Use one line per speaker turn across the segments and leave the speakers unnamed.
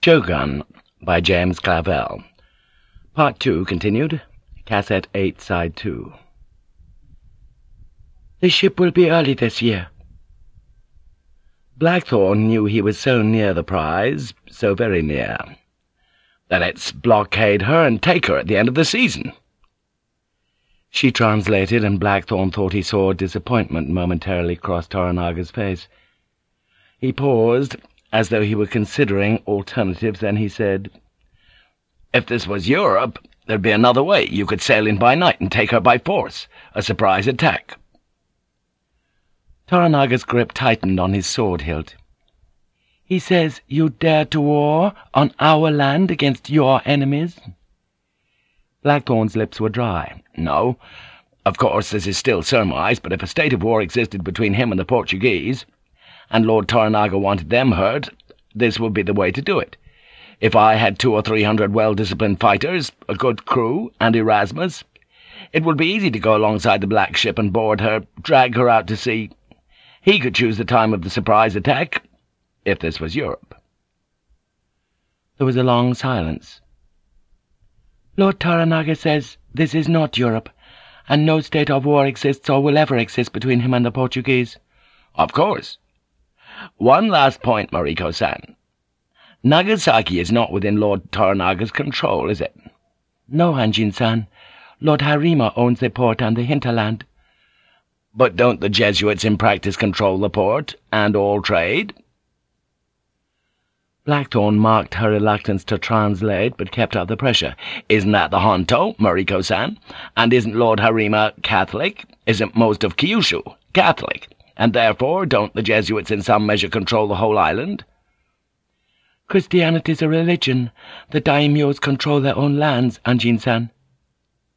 Shogun by James Clavell. Part 2 continued. Cassette 8, Side 2.
The ship will be early this year.
Blackthorne knew he was so near the prize, so very near. Then it's blockade her and take her at the end of the season. She translated, and Blackthorne thought he saw disappointment momentarily cross Toranaga's face. He paused, as though he were considering alternatives, then he said, "'If this was Europe, there'd be another way. You could sail in by night and take her by force, a surprise attack.'
Toranaga's grip tightened on his sword hilt. "'He says you dare to war on our land against your enemies?'
Blackthorne's lips were dry. "'No. Of course, this is still surmise, but if a state of war existed between him and the Portuguese and Lord Toranaga wanted them hurt, this would be the way to do it. If I had two or three hundred well-disciplined fighters, a good crew, and Erasmus, it would be easy to go alongside the black ship and board her, drag her out to sea. He could choose the time of the surprise attack, if this was Europe.
There was a long silence. Lord Toranaga says this is not Europe, and no state of war exists or will ever exist between him and the Portuguese.
Of course. One last point, Mariko-san. Nagasaki is not within Lord Toranaga's control, is it?
No, Anjin-san. Lord Harima owns the port and the hinterland.
But don't the Jesuits in practice control the port, and all trade? Blackthorne marked her reluctance to translate, but kept up the pressure. Isn't that the Honto, Mariko-san? And isn't Lord Harima Catholic? Isn't most of Kyushu Catholic? And therefore don't the Jesuits in some measure control the whole island?
Christianity's a religion. The daimyos control their own lands, Anjin-san,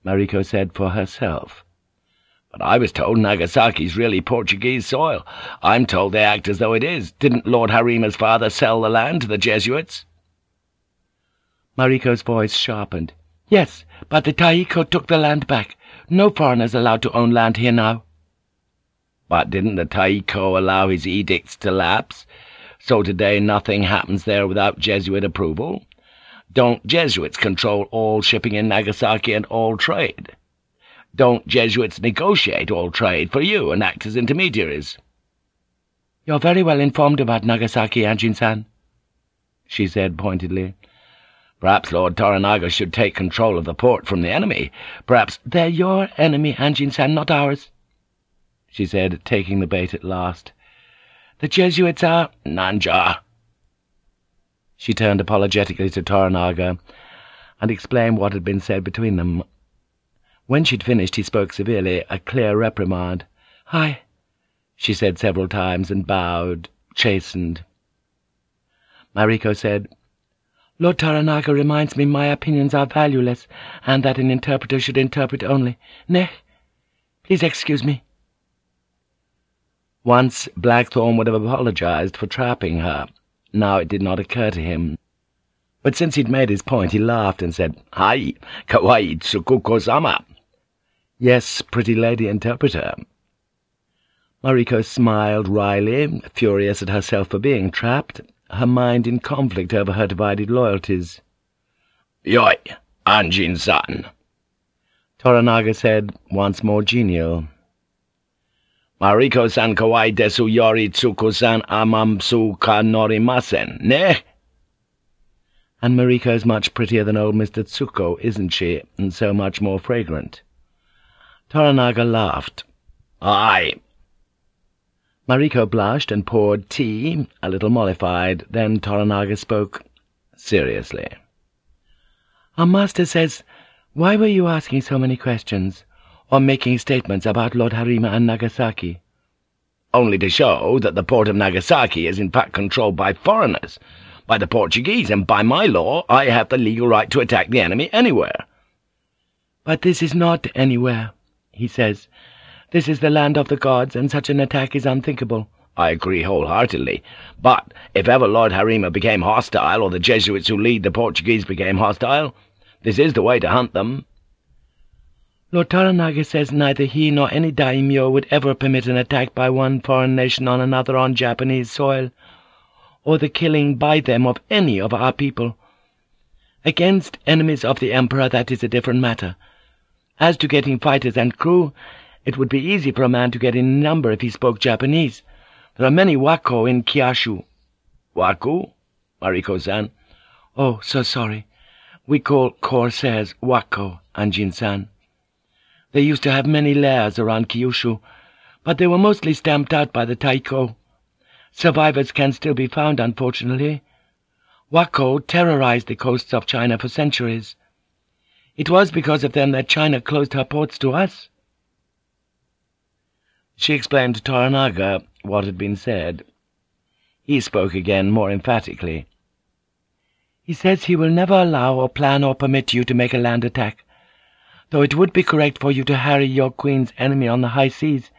Mariko said for herself. But I was told Nagasaki's really Portuguese soil. I'm told they act as though it is. Didn't Lord Harima's father sell the land to the Jesuits?
Mariko's voice sharpened. Yes, but the Taiko took the land back. No foreigners allowed to own land here now.
But didn't the Taiko allow his edicts to lapse? So today nothing happens there without Jesuit approval? Don't Jesuits control all shipping in Nagasaki and all trade? Don't Jesuits negotiate all trade for you and act as intermediaries?
You're very well informed about Nagasaki, Anjin-san, she said pointedly.
Perhaps Lord Toranaga should take control of the port from the enemy. Perhaps—
They're your enemy, Anjin-san, not ours she said, taking the bait at last. The Jesuits are
Nanja.
She turned apologetically to Toranaga and explained what had been said between them. When she'd finished, he spoke severely, a clear reprimand. Hi, she said several times, and bowed, chastened. Mariko said, Lord Toranaga reminds me my opinions are valueless, and that an interpreter should interpret only. Neh, please excuse me. Once Blackthorne would have apologized for trapping her. Now it did not occur to him. But since he'd made his point, he laughed and said, Hai, kawaii tsuyaku-sama. Yes, pretty lady interpreter. Mariko smiled wryly, furious at herself for being trapped, her mind in conflict over her divided loyalties.
Yoi, Anjin-san.
Toranaga said, once more genial.
Mariko-san kawaii desu yori tsuku-san amamsu ka norimasen, ne?
And Mariko's much prettier than old Mr. Tsuko, isn't she, and so much more fragrant? Toranaga laughed.
Aye.
Mariko blushed and poured tea, a little mollified. Then Toranaga spoke seriously. Our master says, why were you asking so many questions? Or making statements about Lord Harima and Nagasaki.
Only to show that the port of Nagasaki is in fact controlled by foreigners, by the Portuguese, and by my law I have the legal right to attack the enemy anywhere.
But this is not anywhere, he says. This is the land of the gods, and such an attack is unthinkable.
I agree wholeheartedly. But if ever Lord Harima became hostile, or the Jesuits who lead the Portuguese became hostile, this is the way to hunt them.
Lord Toranaga says neither he nor any daimyo would ever permit an attack by one foreign nation on another on Japanese soil, or the killing by them of any of our people. Against enemies of the Emperor that is a different matter. As to getting fighters and crew, it would be easy for a man to get in number if he spoke Japanese. There are many Wako in Kyushu.
Waku? Mariko-san.
Oh, so sorry. We call corsairs Wako, Anjin-san. They used to have many lairs around Kyushu, but they were mostly stamped out by the Taiko. Survivors can still be found, unfortunately. Wako terrorized the coasts of China for centuries. It was because of them that China closed her ports to us. She explained to Toranaga what had been said. He spoke again more emphatically. He says he will never allow or plan or permit you to make a land attack, though it would be correct for you to harry your queen's enemy on the high seas.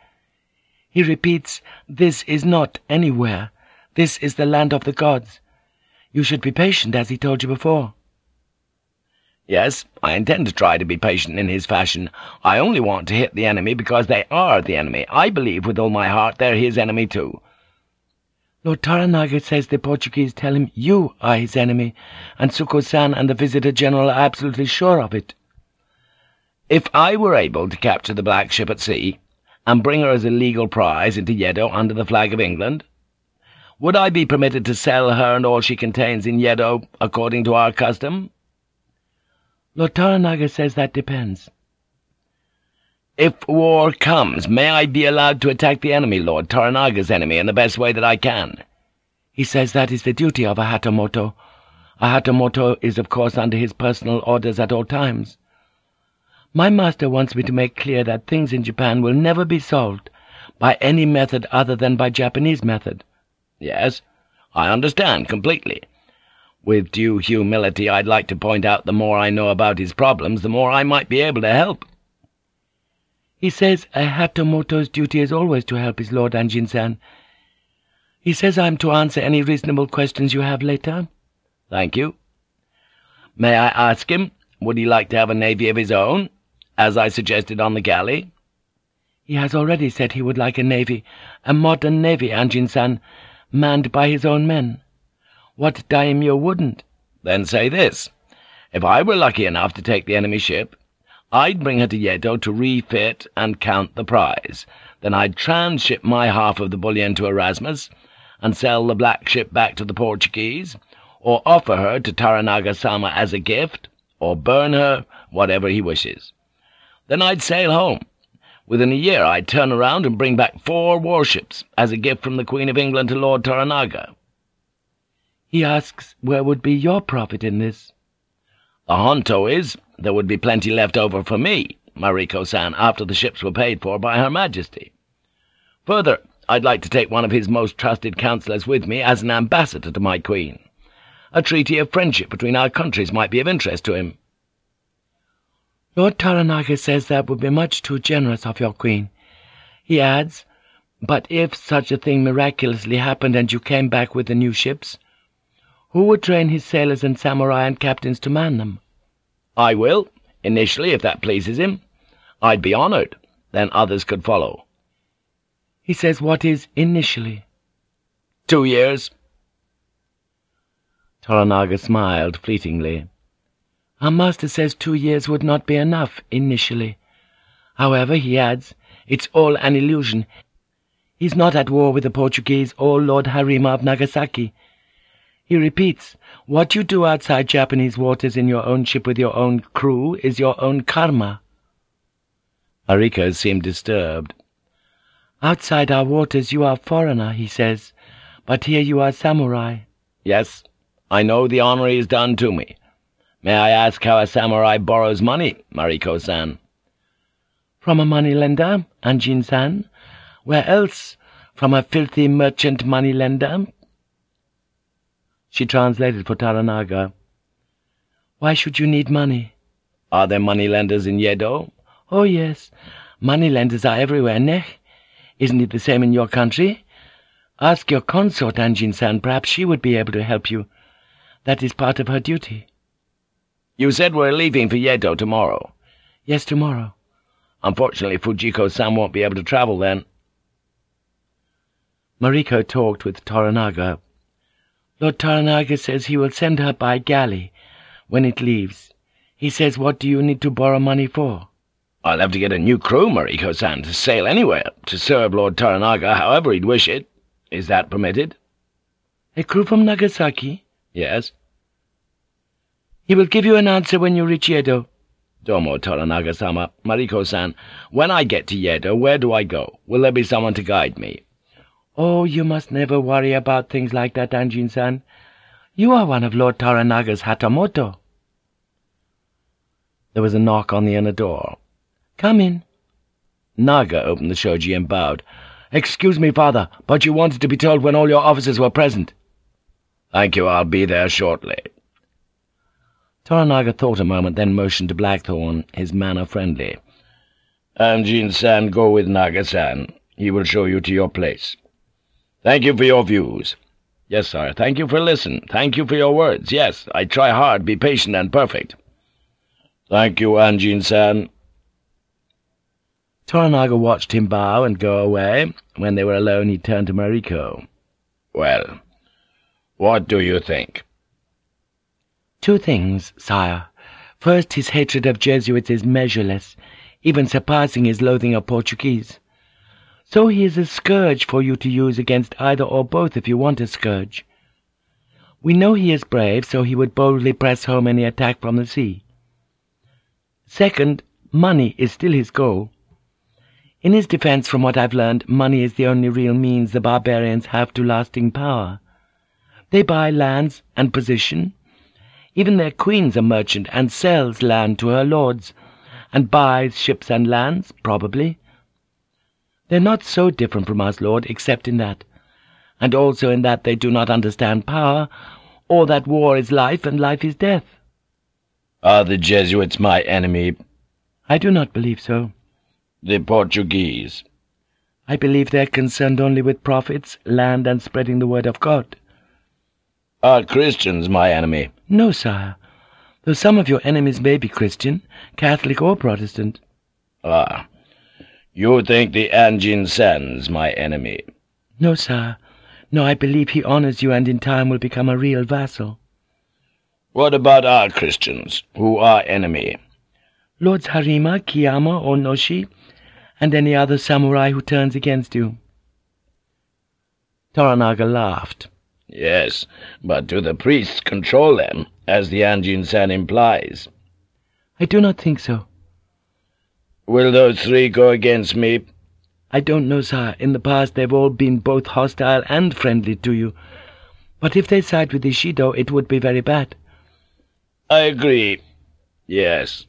He repeats, this is not anywhere. This is the land of the gods. You should be patient, as he told you before.
Yes, I intend to try to be patient in his fashion. I only want to hit the enemy because they are the enemy. I believe with all my heart they're his enemy too.
Lord Toranaga says the Portuguese tell him you are his enemy, and Tsukku-san and the Visitor General are absolutely sure of it.
If I were able to capture the black ship at sea, and bring her as a legal prize into Yedo under the flag of England? Would I be permitted to sell her and all she contains in Yedo according to our custom?
Lord Toranaga says that depends.
If war comes, may I be allowed to attack the enemy, Lord Toranaga's enemy, in the best way that I can?
He says that is the duty of a Hatamoto. A Hatamoto is, of course, under his personal orders at all times. My master wants me to make clear that things in Japan will never be solved by any method other than by Japanese method.
Yes, I understand completely. With due humility, I'd like to point out the more I know about his problems, the more I might be able to help.
He says a Hatamoto's duty is always to help his lord Anjin-san. He says I'm to answer any reasonable questions you have later.
Thank you. May I ask him, would he like to have a navy of his own? As I suggested on the galley?
He has already said he would like a navy, a modern navy, Anjin-san, manned by his own men. What daimyo wouldn't?
Then say this. If I were lucky enough to take the enemy ship, I'd bring her to Yedo to refit and count the prize. Then I'd transship my half of the bullion to Erasmus, and sell the black ship back to the Portuguese, or offer her to Toranaga-sama as a gift, or burn her, whatever he wishes. Then I'd sail home. Within a year I'd turn around and bring back four warships as a gift from the Queen of England to Lord Toranaga.
He asks where would be your profit in this.
The honto is there would be plenty left over for me, Mariko-san, after the ships were paid for by Her Majesty. Further, I'd like to take one of his most trusted counsellors with me as an ambassador to my queen. A treaty of friendship between our countries might be of interest to him.
Lord Toranaga says that would be much too generous of your queen. He adds, but if such a thing miraculously happened and you came back with the new ships, who would train his sailors and samurai and captains to man them?
I will, initially, if that pleases him. I'd be honoured. Then others could follow.
He says what is initially?
Two years.
Toranaga smiled fleetingly. Our master says two years would not be enough, initially. However, he adds, it's all an illusion. He's not at war with the Portuguese or Lord Harima of Nagasaki. He repeats, what you do outside Japanese waters in your own ship with your own crew is your own karma.
Mariko seemed disturbed.
Outside our waters you are foreigner, he says, but here you are samurai.
Yes, I know the honor is done to me. May I ask how a samurai borrows money, Mariko-san?
From a moneylender, Anjin-san. Where else? From a filthy merchant moneylender? She translated for Toranaga. Why should you need money?
Are there moneylenders in Yedo?
Oh, yes. Moneylenders are everywhere, neh? Isn't it the same in your country? Ask your consort, Anjin-san. Perhaps she would be able to help you. That is part of her duty.
You said we're leaving for Yedo tomorrow.
Yes, tomorrow.
Unfortunately, Fujiko-san won't be able to travel then.
Mariko talked with Toranaga. Lord Toranaga says he will send her by galley when it leaves. He says, what do you need to borrow money for?
I'll have to get a new crew, Mariko-san, to sail anywhere, to serve Lord Toranaga however he'd wish it. Is that permitted?
A crew from Nagasaki?
Yes.
He will give you an answer when you reach Yedo.
Domo Toranaga-sama, Mariko-san, when I get to Yedo, where do I go? Will there be someone to guide me?
Oh, you must never worry about things like that, Anjin-san. You are one of Lord Toranaga's Hatamoto.
There was a knock on the inner door.
Come in.
Naga opened the shoji and bowed. Excuse me, father, but you wanted to be told when all your officers were present. Thank you, I'll be there shortly.
Toranaga thought a moment, then motioned to Blackthorne, his manner friendly.
Anjin-san, go with Naga-san. He will show you to your place. Thank you for your views. Yes, sir, thank you for listen. Thank you for your words. Yes, I try hard, be patient and perfect. Thank you, Anjin-san.
Toranaga watched him bow and go away. When they were alone, he turned to Mariko.
Well, what do you think?
Two things, sire. First, his hatred of Jesuits is measureless, even surpassing his loathing of Portuguese. So he is a scourge for you to use against either or both if you want a scourge. We know he is brave, so he would boldly press home any attack from the sea. Second, money is still his goal. In his defense, from what I've learned, money is the only real means the barbarians have to lasting power. They buy lands and position. Even their queen's a merchant and sells land to her lords, and buys ships and lands, probably. They're not so different from us, Lord, except in that, and also in that they do not understand power, or that war is life and life is death.
Are the Jesuits my enemy?
I do not believe so.
The Portuguese.
I believe they're concerned only with profits, land, and spreading the word of God.
Are Christians my enemy?
No, sire. Though some of your enemies may be Christian, Catholic or Protestant.
Ah. You think the Anjin San's my enemy?
No, sire. No, I believe he honors you and in time will become a real vassal.
What about our Christians, who are enemy?
Lords Harima, Kiyama, Onoshi, and any other samurai who turns against you. Toranaga laughed.
Yes, but do the priests control them, as the Anjin-san implies?
I do not think so.
Will those three go against me?
I don't know, sir. In the past they've all been both hostile and friendly to you. But if they side with Ishido, it would be very bad.
I agree. Yes.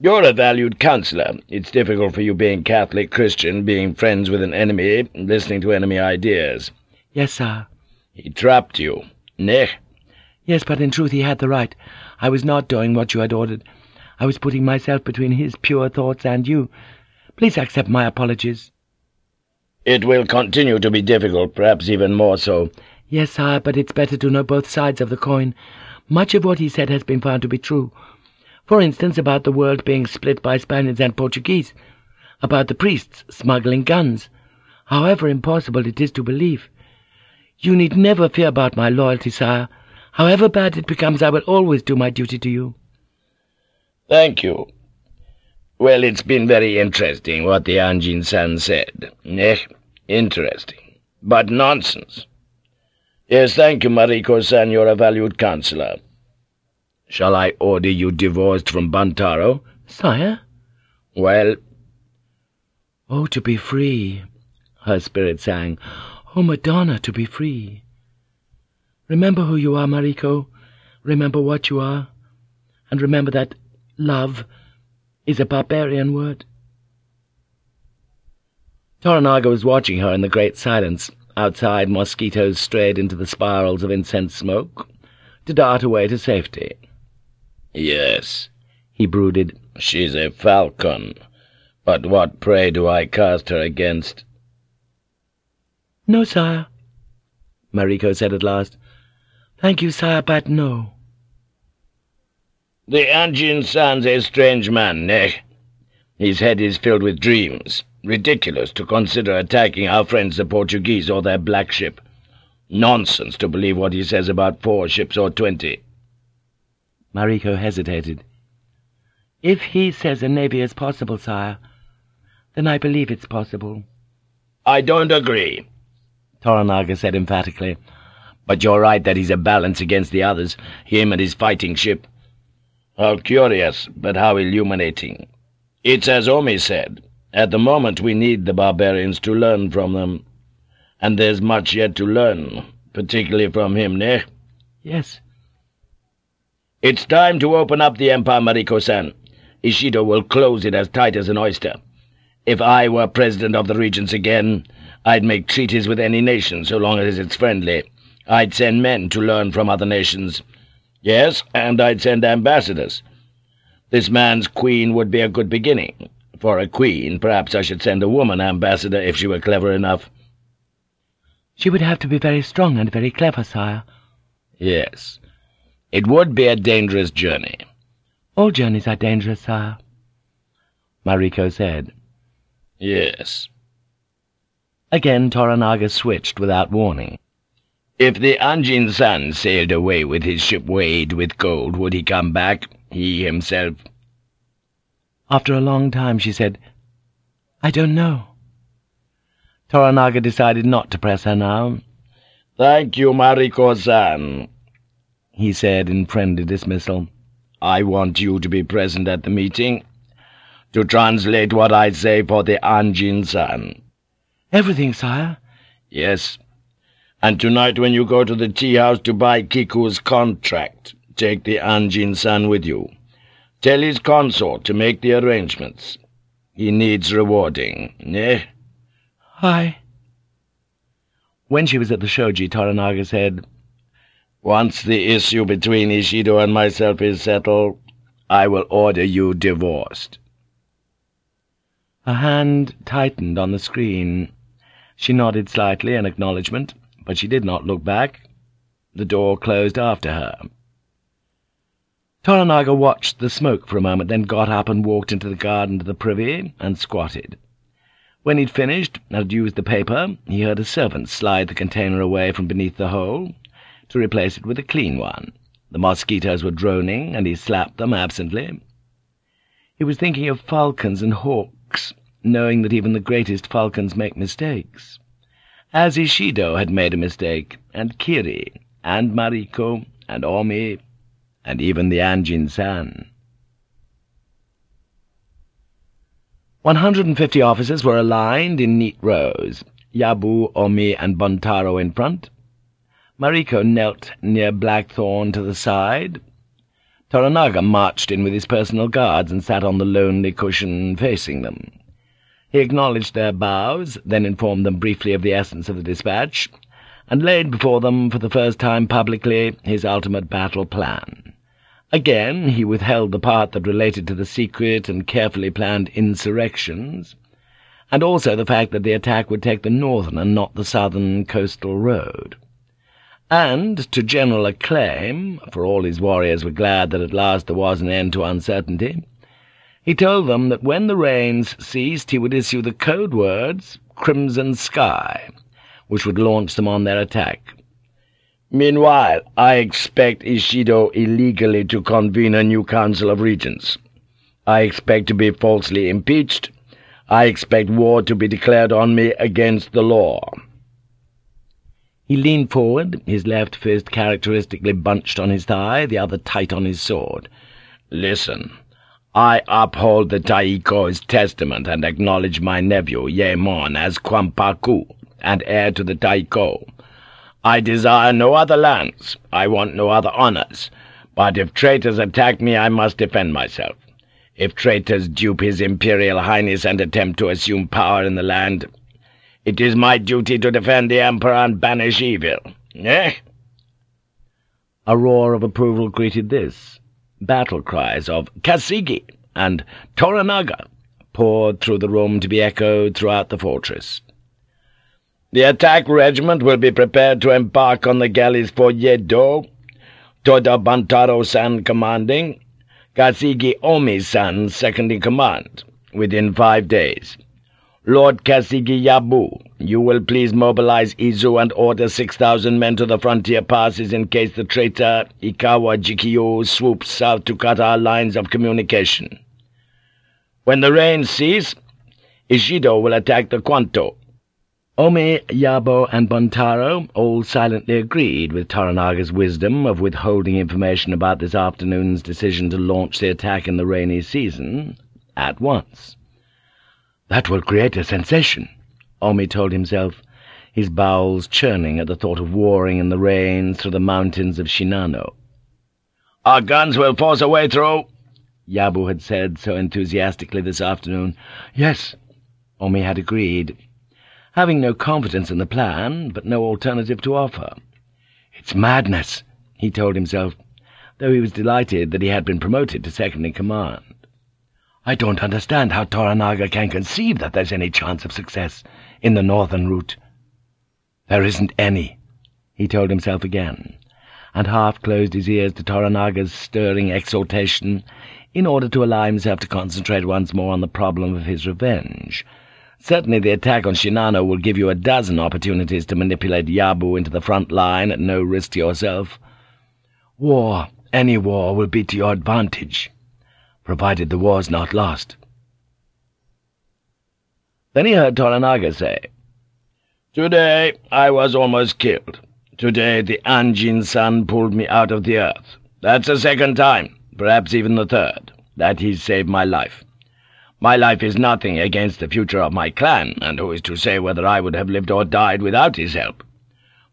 You're a valued counselor. It's difficult for you being Catholic Christian, being friends with an enemy, listening to enemy ideas.
Yes, sir.
He trapped you. Nech?
Yes, but in truth he had the right. I was not doing what you had ordered. I was putting myself between his pure thoughts and you. Please accept my apologies.
It will continue to be difficult, perhaps even more so.
Yes, sire, but it's better to know both sides of the coin. Much of what he said has been found to be true. For instance, about the world being split by Spaniards and Portuguese. About the priests smuggling guns. However impossible it is to believe. You need never fear about my loyalty, sire. However bad it becomes, I will always do my duty to you.
Thank you. Well, it's been very interesting what the Anjin-san said. Eh, interesting. But nonsense. Yes, thank you, Mariko-san, you're a valued counselor. Shall I order you divorced from Buntaro?
Sire?
Well...
Oh, to be free, her spirit sang. Oh, Madonna, to be free. Remember who you are, Mariko. Remember what you are. And remember that love is a barbarian word. Toranaga was watching her in the great silence. Outside, mosquitoes strayed into the spirals of incense smoke, to dart away to safety.
Yes, he brooded, she's a falcon. But what prey do I cast her against?
No, sire, Mariko said at last. Thank you, sire, but no.
The Anjin-san's a strange man, eh? His head is filled with dreams. Ridiculous to consider attacking our friends the Portuguese or their black ship. Nonsense to believe what he says about four ships or twenty.
Mariko hesitated. If he says a navy is possible, sire, then I believe it's possible.
I don't agree,
Toranaga said emphatically.
But you're right that he's a balance against the others, him and his fighting ship. How curious, but how illuminating. It's as Omi said. At the moment we need the barbarians to learn from them. And there's much yet to learn, particularly from him, ne?
Yes.
It's time to open up the Empire, Mariko-san. Ishido will close it as tight as an oyster. If I were president of the Regents again, I'd make treaties with any nation so long as it's friendly. I'd send men to learn from other nations. Yes, and I'd send ambassadors. This man's queen would be a good beginning. For a queen, perhaps I should send a woman ambassador if she were clever enough.
She would have to be very strong and very clever, sire.
Yes. It would be a dangerous journey.
All journeys are dangerous, sire. Mariko said.
Yes.
Again Toranaga switched without warning.
If the Anjin-san sailed away with his ship weighed with gold, would he come back, he himself?
After a long time she said, I don't know. Toranaga decided not to press her now.
Thank you, Mariko-san,
he said in friendly dismissal.
I want you to be present at the meeting, to translate what I say for the Anjin-san.
Everything, sire.
Yes. And tonight when you go to the tea-house to buy Kiku's contract, take the Anjin-san with you. Tell his consort to make the arrangements. He needs rewarding, eh?
Aye. When she was at the shoji, Toranaga said,
Once the issue between Ishido and myself is settled, I will order you divorced.
A hand tightened on the screen. She nodded slightly in acknowledgment, but she did not look back. The door closed after her. Toranaga watched the smoke for a moment, then got up and walked into the garden to the privy, and squatted. When he'd finished and had used the paper, he heard a servant slide the container away from beneath the hole, to replace it with a clean one. The mosquitoes were droning, and he slapped them absently. He was thinking of falcons and hawks, knowing that even the greatest falcons make mistakes. As Ishido had made a mistake, and Kiri, and Mariko, and Omi, and even the Anjin-san. One hundred and fifty officers were aligned in neat rows, Yabu, Omi, and Buntaro in front. Mariko knelt near Blackthorne to the side. Toranaga marched in with his personal guards and sat on the lonely cushion facing them. He acknowledged their bows, then informed them briefly of the essence of the dispatch, and laid before them for the first time publicly his ultimate battle plan. Again he withheld the part that related to the secret and carefully planned insurrections, and also the fact that the attack would take the northern and not the southern coastal road. And, to general acclaim, for all his warriors were glad that at last there was an end to uncertainty, he told them that when the rains ceased he would issue the code words, Crimson Sky, which would launch them on their attack. Meanwhile, I expect Ishido illegally to convene a new Council of Regents. I expect to be falsely impeached. I expect war to be declared on me against the law.' He leaned forward, his left fist characteristically bunched on his thigh, the other tight on his sword. "'Listen, I uphold the Taiko's testament and acknowledge my nephew, Yaemon, as Kwampaku, and heir to the Taiko. I desire no other lands, I want no other honors, but if traitors attack me I must defend myself. If traitors dupe his Imperial Highness and attempt to assume power in the land, it is my duty to defend the Emperor and banish evil. Eh?' A roar of approval greeted this. Battle cries of Kasigi and Toranaga poured through the room to be echoed throughout the fortress. The attack regiment will be prepared to embark on the galleys for Yedo, Toda Buntaro-san commanding, Kasigi Omi-san second in command, within five days.
Lord Kasigi Yabu, you will please mobilize Izu and order 6,000 men to the frontier passes in case the traitor Ikawa Jikkyu swoops south to cut our lines of communication. When the rain ceases, Ishido will attack the Kwanto.
Omi, Yabu, and Buntaro all silently agreed with Toranaga's wisdom of withholding information about this afternoon's decision to launch the attack in the rainy season at once. That will create a sensation, Omi told himself, his bowels churning at the thought of warring in the rain through the mountains of Shinano.
Our guns will force a way through,
Yabu had said so enthusiastically this afternoon. Yes, Omi had agreed, having no confidence in the plan, but no alternative to offer. It's madness, he told himself, though he was delighted that he had been promoted to second-in-command. I don't understand how Toranaga can conceive that there's any chance of success in the northern route. There isn't any, he told himself again, and half closed his ears to Toranaga's stirring exhortation in order to allow himself to concentrate once more on the problem of his revenge. Certainly the attack on Shinano will give you a dozen opportunities to manipulate Yabu into the front line at no risk to yourself. War, any war, will be to your advantage provided the war's not lost. Then he heard Toranaga say,
Today I was almost killed. Today the Anjin-san pulled me out of the earth. That's the second time, perhaps even the third, that he's saved my life. My life is nothing against the future of my clan, and who is to say whether I would have lived or died without his help?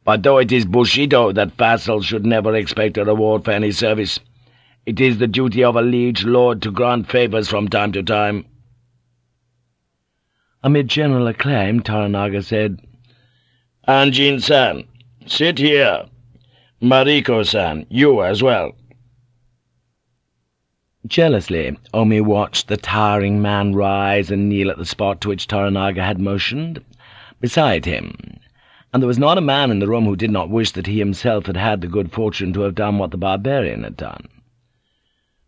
But though it is Bushido that vassals should never expect a reward for any service, it is the duty of a liege lord to grant favours from time to time.
Amid general acclaim, Toranaga said,
Anjin-san, sit here. Mariko-san, you as well.
Jealously, Omi watched the towering man rise and kneel at the spot to which Toranaga had motioned, beside him, and there was not a man in the room who did not wish that he himself had had the good fortune to have done what the barbarian had done.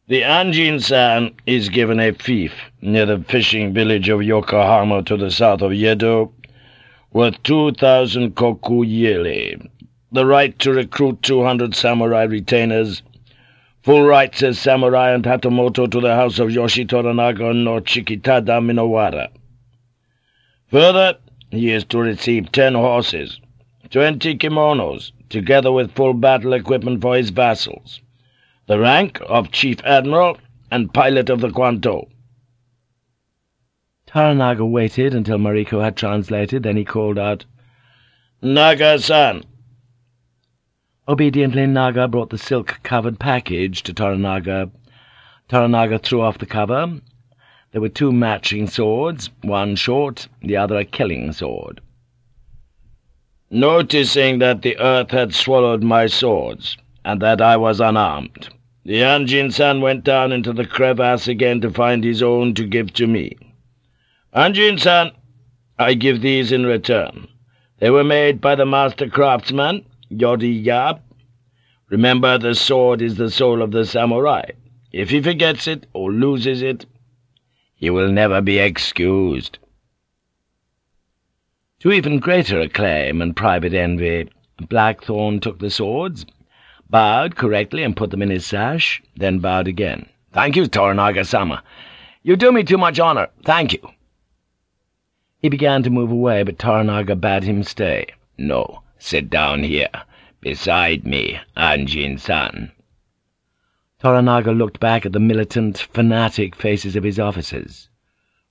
The Anjin-san is given a fief near the fishing village of Yokohama to the south of Yedo, worth two thousand koku yearly, the right to recruit two hundred samurai retainers, full rights as samurai and hatamoto to the house of Yoshi Toranaga no Chikitada Minowara. Further, he is to receive ten horses, twenty kimonos, together with full battle equipment for his vassals the rank of Chief Admiral and pilot of the Kwanto.
Toranaga waited until Mariko had translated, then he called out,
Naga-san!
Obediently, Naga brought the silk-covered package to Toranaga. Toranaga threw off the cover. There were two matching swords, one short, the other a killing sword.
Noticing that the earth had swallowed my swords, and that I was unarmed, the Anjin-san went down into the crevasse again to find his own to give to me. Anjin-san, I give these in return. They were made by the master craftsman, Yori Yab. Remember, the sword is the soul of the samurai. If he forgets it or loses it, he will never be excused.
To even greater acclaim and private envy, Blackthorne took the swords, bowed correctly and put them in his sash, then bowed again.
"'Thank you, Toranaga-sama. You do me too much honor. Thank you.'
He began to move away, but Toranaga bade him stay.
"'No, sit down here, beside me, Anjin-san.'
Toranaga looked back at the militant, fanatic faces of his officers.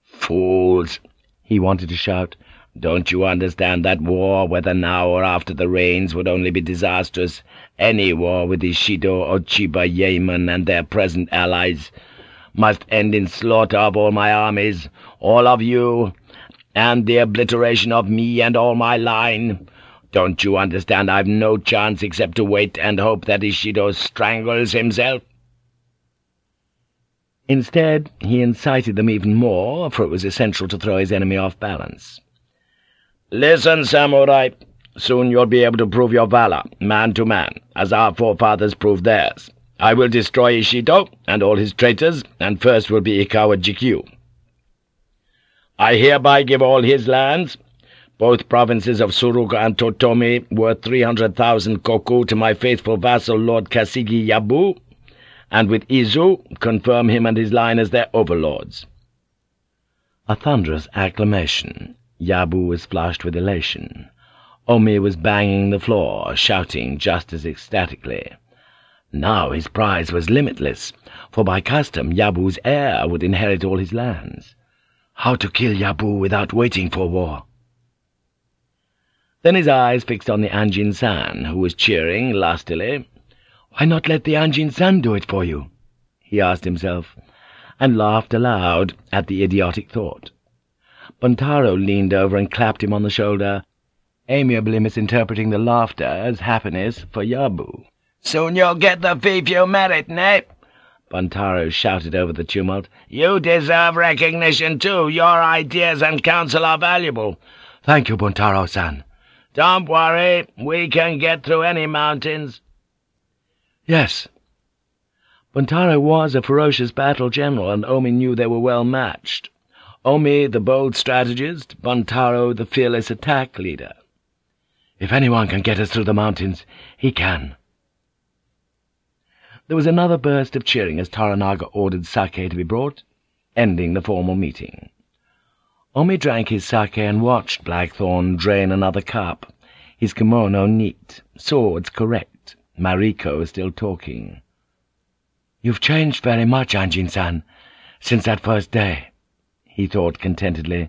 "'Fools!' he wanted to shout. Don't you understand that war, whether now or after the rains, would only be disastrous? Any war with Ishido, Ochiba, Yaemon, and their present allies must end in slaughter of all my armies, all of you, and the obliteration of me and all my line. Don't you understand I've no chance except to wait and hope that Ishido strangles himself?'
Instead, he incited them even more, for it was essential to throw his enemy off balance.
Listen, samurai. Soon you'll be able to prove your valor, man to man, as our forefathers proved theirs. I will destroy Ishido and all his traitors, and first will be Ikawa Jikkyu. I hereby give all his lands, both provinces of Suruga and Totomi, worth three hundred thousand koku to my faithful vassal Lord Kasigi Yabu, and with Izu confirm him and his line as their overlords.'
A thunderous acclamation. Yabu was flushed with elation. Omi was banging the floor, shouting just as ecstatically. Now his prize was limitless, for by custom Yabu's heir would inherit all his lands. How to kill Yabu without waiting for war? Then his eyes fixed on the Anjin San, who was cheering lustily. Why not let the Anjin San do it for you? he asked himself, and laughed aloud at the idiotic thought. Buntaro leaned over and clapped him on the shoulder, amiably misinterpreting the laughter as happiness for Yabu.
"'Soon you'll get the fief you merit, Nate!'
Buntaro shouted over the tumult.
"'You deserve recognition, too. Your ideas and counsel are valuable.'
"'Thank you, Buntaro-san.'
"'Don't worry. We can get through any mountains.'
"'Yes.' Buntaro was a ferocious battle general, and Omi knew they were well matched. Omi the bold strategist, Buntaro the fearless attack leader. If anyone can get us through the mountains, he can. There was another burst of cheering as Toranaga ordered sake to be brought, ending the formal meeting. Omi drank his sake and watched Blackthorne drain another cup, his kimono neat, swords correct, Mariko still talking. "'You've changed very much, Anjin-san, since that first day,' he thought contentedly.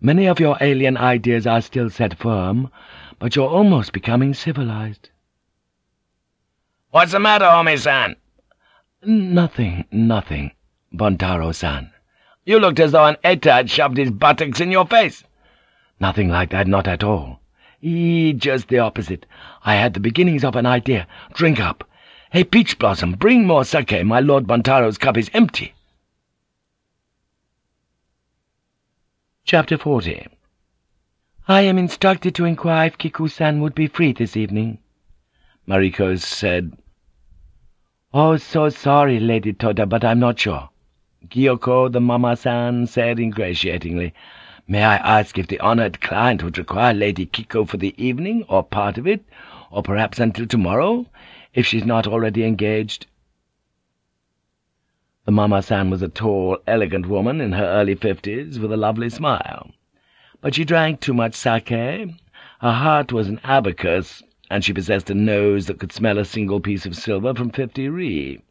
"'Many of your alien ideas are still set firm, but you're almost becoming civilized.'
"'What's the matter, Omi-san?'
"'Nothing, nothing, Buntaro-san.
"'You looked as though an eta had shoved his buttocks in your face.'
"'Nothing like that, not at all. E just the opposite. I had the beginnings of an idea. Drink up. Hey, Peach Blossom, bring more sake. My Lord Buntaro's cup is empty.' Chapter 40 I am instructed to inquire if Kiku-san would be free this evening. Mariko said, Oh, so sorry, Lady Toda, but I'm not sure. Gyoko, the Mama-san, said ingratiatingly, May I ask if the honored client would require Lady Kiku for the evening, or part of it, or perhaps until tomorrow, if she's not already engaged?' The Mama-san was a tall, elegant woman in her early fifties, with a lovely smile. But she drank too much sake, her heart was an abacus, and she possessed a nose that could smell a single piece of silver from fifty ri.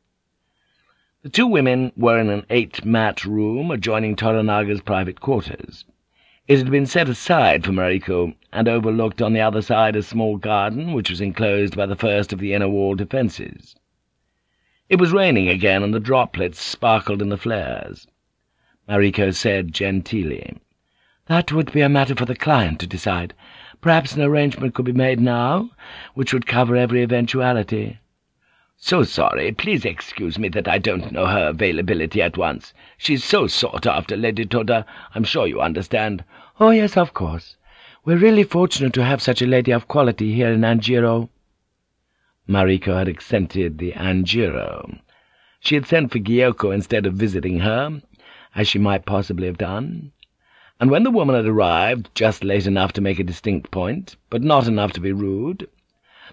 The two women were in an eight-mat room adjoining Toranaga's private quarters. It had been set aside for Mariko, and overlooked on the other side a small garden which was enclosed by the first of the inner wall defences. It was raining again, and the droplets sparkled in the flares. Mariko said genteelly, "That would be a matter for the client to decide. Perhaps an arrangement could be made now, which would cover every eventuality."
"So sorry. Please excuse me that I don't know her availability at once. She's so sought after, Lady Toda. I'm sure you understand."
"Oh, yes, of course. We're really fortunate to have such a lady of quality here in Anjiro." Mariko had accented the Anjiro. She had sent for Gyoko instead of visiting her, as she might possibly have done, and when the woman had arrived, just late enough to make a distinct point, but not enough to be rude,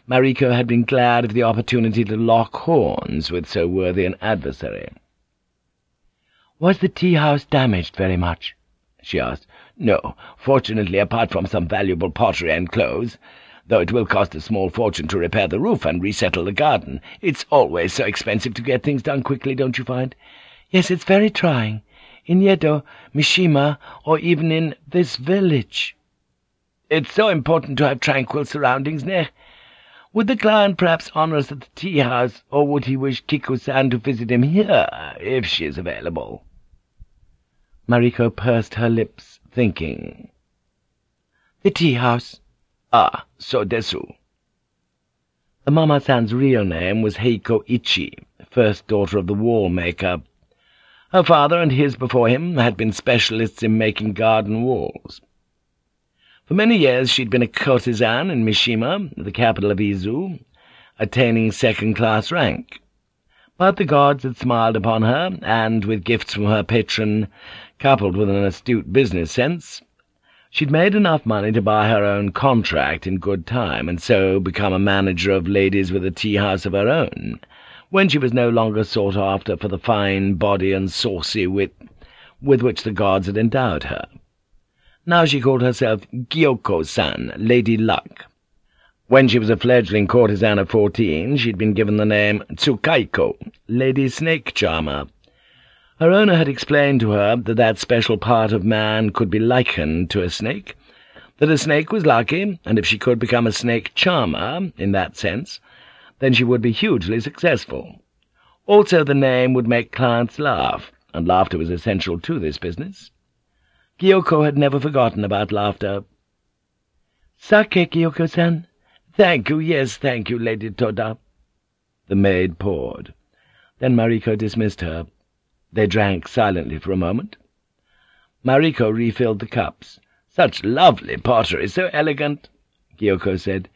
Mariko had been glad of the opportunity to lock horns with so worthy an adversary. "Was the tea-house damaged very much?" she asked.
"No, fortunately, apart from some valuable pottery and clothes though it will cost a small fortune to repair the roof and resettle the garden. It's always so expensive to get things done quickly, don't you find?
Yes, it's very trying. In Yedo, Mishima, or even in this village.
It's so important to have tranquil surroundings, ne? Would the client perhaps honor us at the tea-house, or would he wish Kiku-san to visit him here, if she is available?'
Mariko pursed her lips, thinking. "'The tea-house,'
Ah, so desu.
Mama-san's real name was Heiko Ichi, first daughter of the wall-maker. Her father and his before him had been specialists in making garden walls. For many years she'd been a courtesan in Mishima, the capital of Izu, attaining second-class rank. But the gods had smiled upon her, and, with gifts from her patron,
coupled with an astute business sense, she'd made enough money to buy her own contract in good time, and so become a manager of ladies with a tea-house of her own, when she was no longer sought after for the fine body and saucy wit with which the gods had endowed her. Now she called herself Gyoko-san, Lady Luck. When she was a fledgling courtesan of fourteen, she'd been given the name Tsukaiko, Lady Snake Charmer, her owner had explained to her that that special part of man could be likened to a snake, that a snake was lucky, and if she could become a snake charmer, in that sense, then she would be hugely successful. Also the name would make clients laugh, and laughter was essential to this business. Gyoko had never forgotten about laughter. "'Sake, Gyoko-san?' "'Thank you, yes, thank you, Lady Toda.' The maid poured. Then Mariko dismissed her. They drank silently for a moment. Mariko refilled the cups. "'Such lovely pottery, so elegant,' Gyoko said.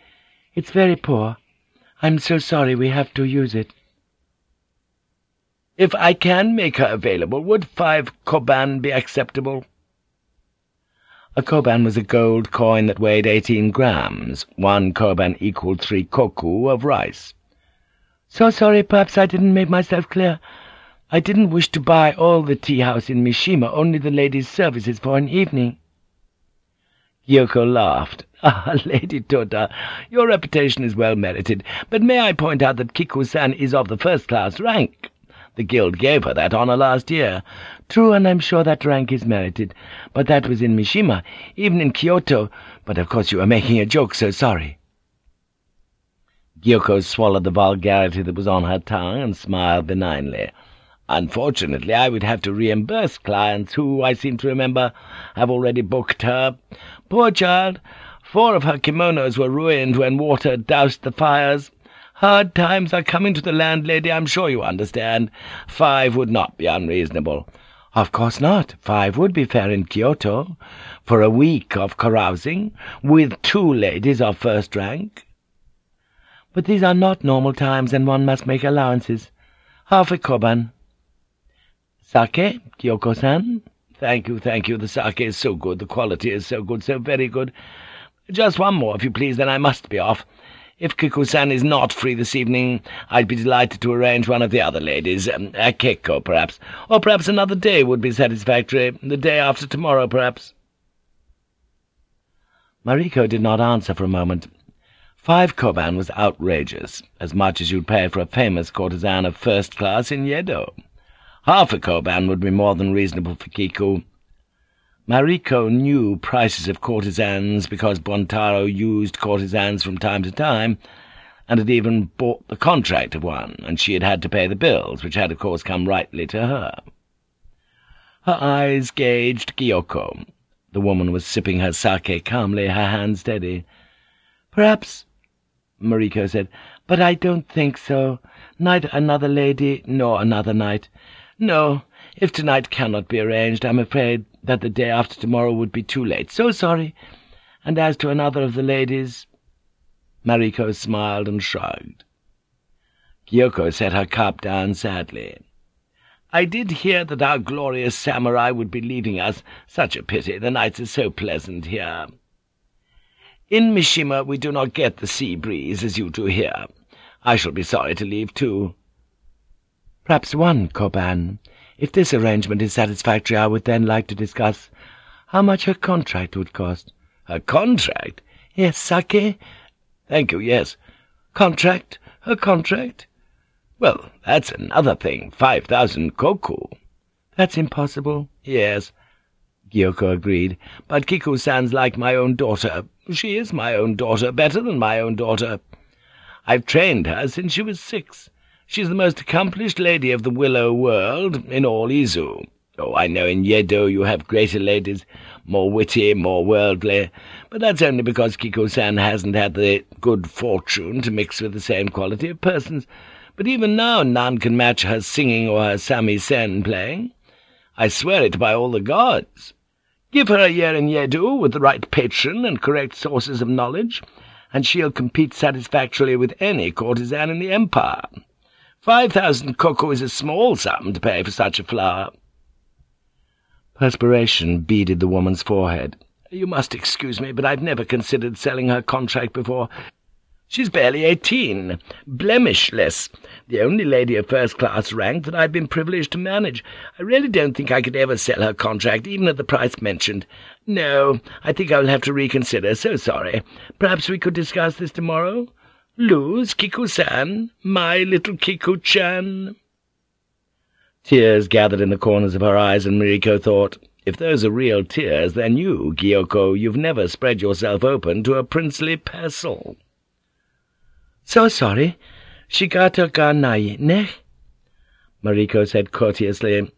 "'It's very poor. I'm so sorry we have to use it.'
"'If I can make her available, would five koban be acceptable?'
A koban was a gold coin that weighed eighteen grams. One koban equaled three koku of rice. "'So sorry, perhaps I didn't make myself clear. I didn't wish to buy all the tea-house in Mishima, only the lady's services for an evening.'
Gyoko laughed. "'Ah, Lady Tota, your reputation is well merited, but may I point out that Kiku-san is of the first-class rank? The guild gave her that honor last year.
True, and I'm sure that rank is merited, but that was in Mishima, even in Kyoto. But of course you are making a joke, so sorry.'
Gyoko swallowed the vulgarity that was on her tongue and smiled benignly. Unfortunately, I would have to reimburse clients who, I seem to remember, have already booked her. Poor child! Four of her kimonos were ruined when water doused the fires. Hard times are coming to the landlady, I'm sure you understand. Five would not be unreasonable.
Of course not. Five would be fair in Kyoto, for a week of carousing, with two ladies of first rank. But these are not normal times, and one must make allowances. Half a koban.
Sake, Gyoko-san? Thank you, thank you. The sake is so good, the quality is so good, so very good. Just one more, if you please, then I must be off. If Kiku-san is not free this evening, I'd be delighted to arrange one of the other ladies, um, a Keiko, perhaps, or perhaps another day would be satisfactory, the day after tomorrow, perhaps.'
Mariko did not answer for a moment. Five koban was outrageous, as much as you'd pay for a famous courtesan of first class in Yedo. Half a koban would be more than reasonable for Kiku. Mariko knew prices of courtesans because Buntaro used courtesans from time to time, and had even bought the contract of one, and she had had to pay the bills, which had of course come rightly to her. Her eyes gauged Gyoko. The woman was sipping her sake calmly, her hand steady. "'Perhaps,' Mariko said, "'but I don't think so. Neither another lady nor another night. No, if tonight cannot be arranged, I'm afraid that the day after tomorrow would be too late. So sorry. And as to another of the ladies—' Mariko smiled and shrugged. Gyoko set her cup down sadly. "I did hear that our glorious samurai would be leaving us. Such a pity, the nights are so pleasant here. In Mishima we do not get the sea breeze as you do here. I shall be sorry to leave, too. Perhaps one, Koban. If this arrangement is satisfactory, I would then like to discuss how much her contract would cost. Her contract? Yes, sake? Thank you, yes. Contract? Her contract? Well, that's another thing. Five thousand koku. That's impossible. Yes. Gyoko agreed. But Kiku sounds like my own daughter. She is my own daughter, better than my own daughter. I've trained her since she was six. She's the most accomplished lady of the willow world in all Izu. Oh, I know in Yedo you have greater ladies, more witty, more worldly, but that's only because Kiku-san hasn't had the good fortune to mix with the same quality of persons. But even now none can match her singing or her samisen playing. I swear it by all the gods. Give her a year in Yedo with the right patron and correct sources of knowledge, and she'll compete satisfactorily with any courtesan in the empire. Five thousand koku is a small sum to pay for such a flower. Perspiration beaded the woman's forehead. "You must excuse me, but I've never considered selling her contract before. She's barely eighteen, blemishless, the only lady of first-class rank that I've been privileged to manage. I really don't think I could ever sell her contract, even at the price mentioned. No, I think I'll have to reconsider. So sorry. Perhaps we could discuss this tomorrow? Lose Kiku-san, my little Kiku-chan?' Tears gathered in the corners of her eyes, and Mariko thought, if those are real tears, then you, Gyoko, you've never spread yourself open to a princely pestle.' "'So sorry. Shigata ga nai, ne?' Mariko said courteously,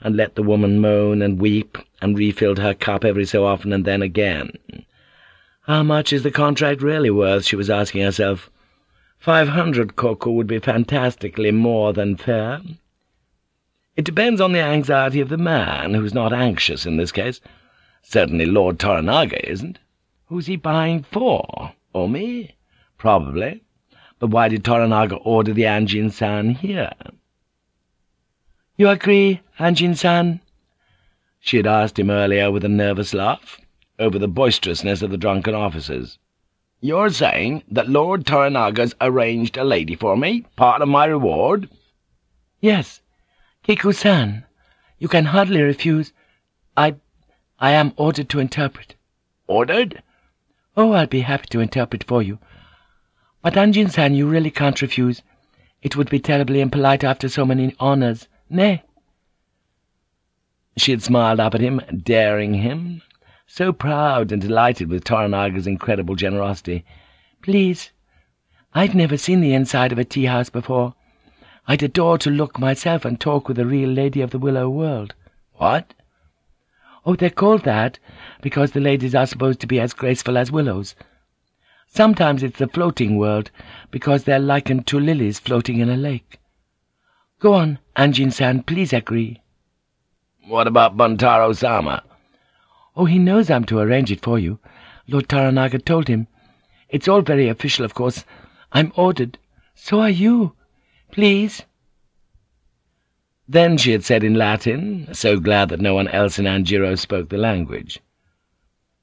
and let the woman moan and weep, and refilled her cup every so often and then again. How much is the contract really worth, she was asking herself. Five hundred koku would be fantastically more than fair. It depends on the anxiety of the man, who's not anxious in this case. Certainly Lord Toranaga isn't. Who's he buying for? Oh, Omi? Probably. But why did Toranaga order the Anjin-san here? You agree, Anjin-san? She had asked him earlier with a nervous laugh, over the boisterousness of the drunken officers. You're saying that Lord Toranaga's arranged a lady for me, part of my reward? Yes. Kiku-san, you can hardly refuse. I... I am ordered to interpret. Ordered? Oh, I'll be happy to interpret for you. But Anjin-san, you really can't refuse. It would be terribly impolite after so many honors, nay? She had smiled up at him, daring him, so proud and delighted with Toranaga's incredible generosity. Please, I've never seen the inside of a tea-house before. I'd adore to look myself and talk with a real lady of the Willow World. What? Oh, they're called that because the ladies are supposed to be as graceful as willows. Sometimes it's the floating world, because they're likened to lilies floating in a lake. Go on, Anjin-san, please agree. What about Buntaro-sama? Oh, he knows I'm to arrange it for you. Lord Toranaga told him. It's all very official, of course. I'm ordered. So are you. Please. Then she had said in Latin, so glad that no one else in Anjiro spoke the language.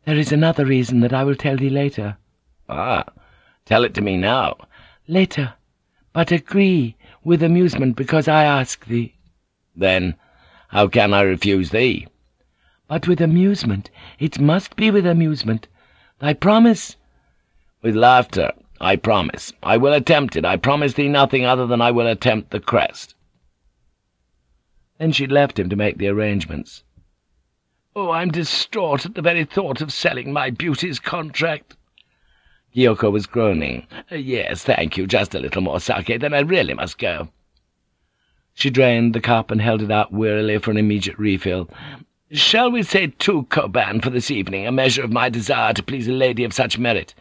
There is another reason that I will tell thee later. Ah, tell it to me now. Later, but agree with amusement because I ask thee. Then, how can I refuse thee? But with amusement. It must be with amusement. Thy promise? With laughter. I promise. I will attempt it. I promise thee nothing other than I will attempt the crest. Then she left him to make the arrangements. Oh, I'm distraught at the very thought of selling my beauty's contract. Gyoko was groaning. "Yes, thank you, just a little more sake, then I really must go." She drained the cup and held it out wearily for an immediate refill. "Shall we say two koban for this evening, a measure of my desire to please a lady of such merit?"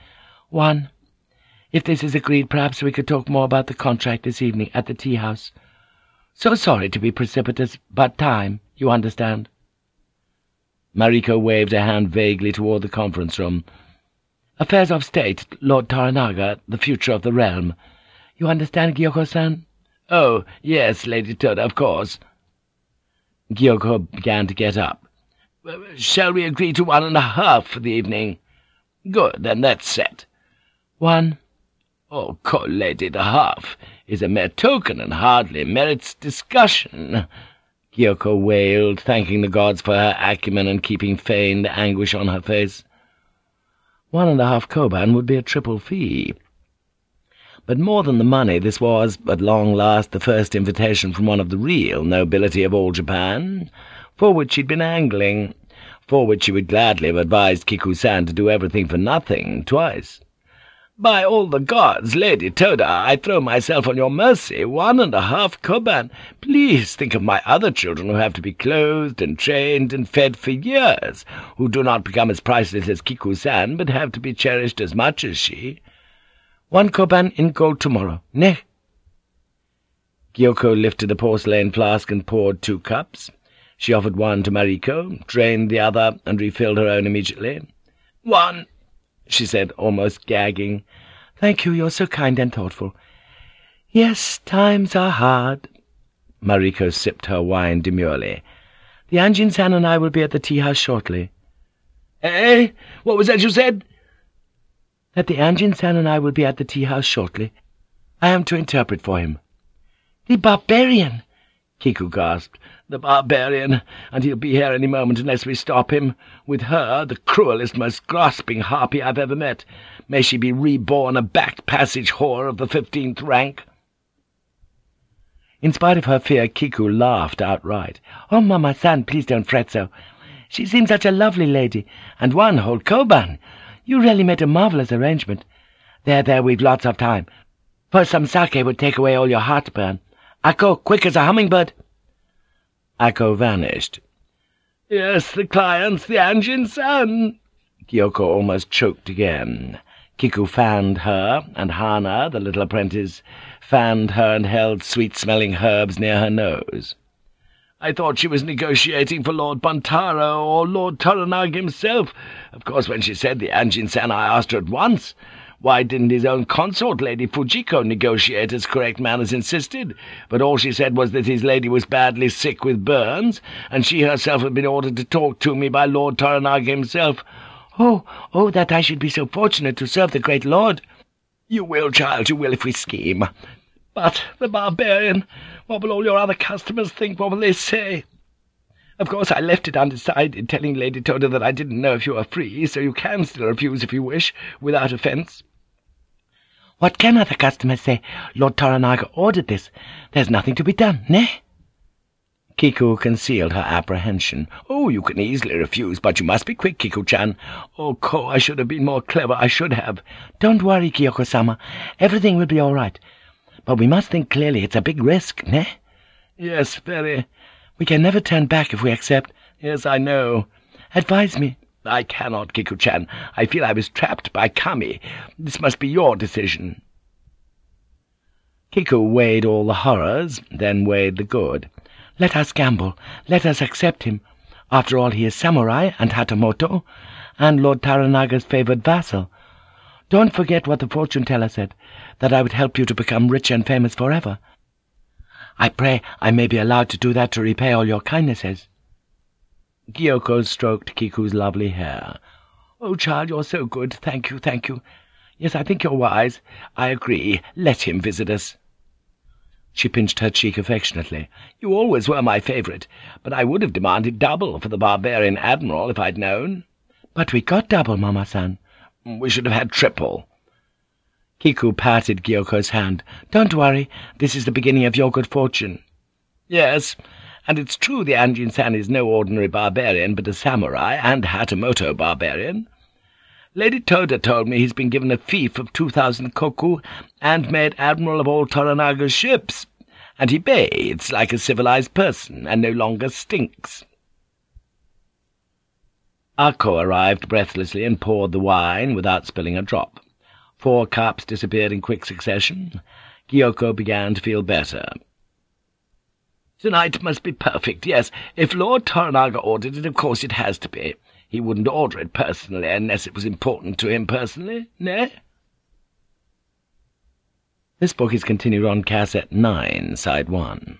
"One. If this is agreed, perhaps we could talk more about the contract this evening at the tea-house. So sorry to be precipitous, but time, you understand." Mariko waved a hand vaguely toward the conference-room. Affairs of state, Lord Toranaga, the future of the realm. You understand, Gyoko-san? Oh, yes, Lady Toda, of course. Gyoko began to get up. Shall we agree to one and a half for the evening? Good, then that's set. One. Oh, Lady the half is a mere token and hardly merits discussion. Gyoko wailed, thanking the gods for her acumen and keeping feigned anguish on her face. One and a half koban would be a triple fee. But more than the money, this was, at long last, the first invitation from one of the real nobility of all Japan, for which she'd been angling, for which she would gladly have advised Kiku-san to do everything for nothing, twice. By all the gods, Lady Toda, I throw myself on your mercy, one and a half koban. Please think of my other children who have to be clothed and trained and fed for years, who do not become as priceless as Kiku-san, but have to be cherished as much as she. One koban in gold tomorrow, ne? Gyoko lifted a porcelain flask and poured two cups. She offered one to Mariko, drained the other, and refilled her own immediately. One she said, almost gagging. "Thank you, you're so kind and thoughtful. Yes, times are hard." Mariko sipped her wine demurely. The Anjin-san and I will be at the tea-house shortly.
Eh? What was that you said?
That the Anjin-san and I will be at the tea-house shortly. I am to interpret for him. The barbarian! Kiku gasped.
The barbarian, and he'll be here any moment unless we stop him. With her, the cruelest, most grasping harpy I've ever met. May she be reborn a back-passage whore of the fifteenth rank.
In spite of her fear, Kiku laughed outright. "Oh, Mama-san, please don't fret so. She seems such a lovely lady, and one whole koban. You really made a marvellous arrangement. There, there, we've lots of time. For some sake would take away all your heartburn. Ako, quick as a hummingbird!"
Ako vanished. "Yes, the client's the Anjin-san." Gyoko almost choked again. Kiku fanned her, and Hana, the little apprentice, fanned her and held sweet-smelling herbs near her nose. I thought she was negotiating for Lord Buntaro or Lord Toranaga himself. Of course, when she said the Anjin-san, I asked her at once. Why didn't his own consort, Lady Fujiko, negotiate as correct manners insisted? But all she said was that his lady was badly sick with burns, and she herself had been ordered to talk to me by Lord Toranaga himself.
Oh, oh, that I should be so fortunate to serve the great lord!
You will, child, you will, if we scheme. But the barbarian, what will all your other customers think? What will they say? Of course, I left it undecided, telling Lady Toda that I didn't know if you were free, so you can still refuse if you wish, without offence.
What can other customers say? Lord Toranaga ordered this. There's nothing to be done, ne?
Kiku concealed her apprehension. Oh, you can easily refuse, but you must be quick, Kiku-chan. Oh, Ko, I should have been more clever, I should have.
Don't worry, Gyoko-sama. Everything will be all right. But we must think clearly. It's a big risk, ne?
Yes, very.
We can never turn back if we accept.
Yes, I know.
Advise me.
I cannot, Kiku-chan. I feel I was trapped by Kami. This must be your decision.
Kiku weighed all the horrors, then weighed the good. Let us gamble. Let us accept him. After all, he is samurai and Hatamoto, and Lord Toranaga's favoured vassal. Don't forget what the fortune-teller said, that I would help you to become rich and famous forever. I pray I may be allowed to do that to repay all your kindnesses.
Gyoko stroked Kiku's lovely hair. Oh, child, you're so good. Thank you, thank you. Yes, I think you're wise. I agree. Let him visit us. She pinched her cheek affectionately. You always were my favourite, but I would have demanded double for the barbarian admiral if I'd known.
But we got double, Mama-san.
We should have had triple.
Kiku patted Gyoko's hand. Don't worry, this is the beginning of your good fortune.
Yes, and it's true the Anjin-san is no ordinary barbarian, but a samurai and Hatamoto barbarian. Lady Toda told me he's been given a fief of two thousand koku and made admiral of all Toranaga's ships, and he bathes like a civilized person and no longer stinks. Ako arrived breathlessly and poured the wine without spilling a drop. Four cups disappeared in quick succession. Gyoko began to feel better. Tonight must be perfect, yes. If Lord Toranaga ordered it, of course it has to be. He wouldn't order it personally unless it was important to him personally, ne? This book is continued on cassette 9, side 1.